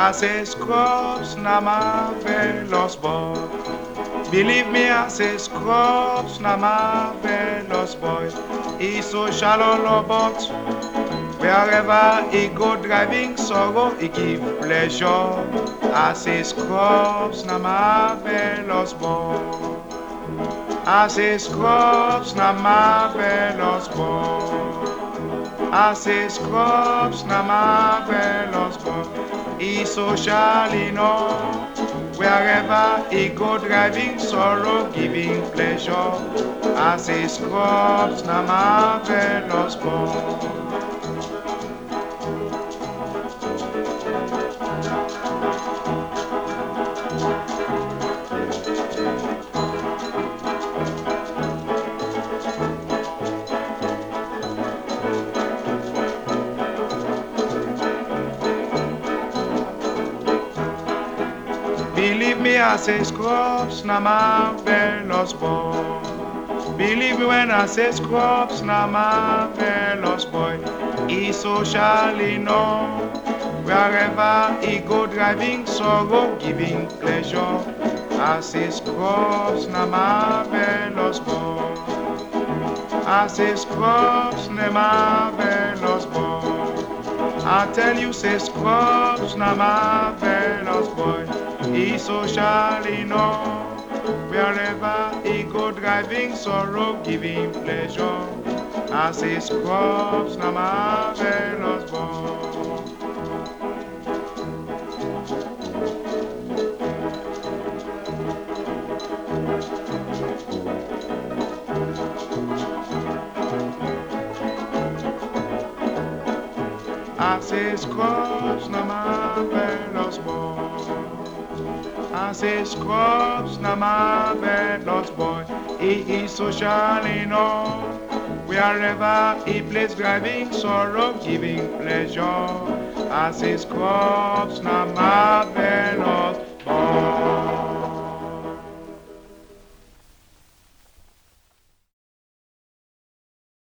I say scrubs na marvelous boy. Believe me, I say scrubs na marvelous boy. He so shallow about wherever he go driving sorrow, he give pleasure. I say scrubs na marvelous boy. I say scrubs na marvelous boy. I say scrubs na marvelous boy. He so shall know. Wherever he go driving sorrow, giving pleasure. as say scrubs na marvelous boy. Believe me, I say scrubs na marvelous boy. Believe me when I say scrubs na marvelous boy. He so shall he know. Wherever he go driving sorrow, giving pleasure. I say scrubs na marvelous boy. I say scrubs na marvelous boy. I tell you, say scrubs na marvelous boy. He so shall he know. Wherever he go driving sorrow, giving pleasure. I say scrubs na marvelous boy. I say scrubs na marvelous boy. I say scrubs na marvelous boy. He is so shining on. Wherever he plays driving sorrow, giving pleasure. I say scrubs na marvelous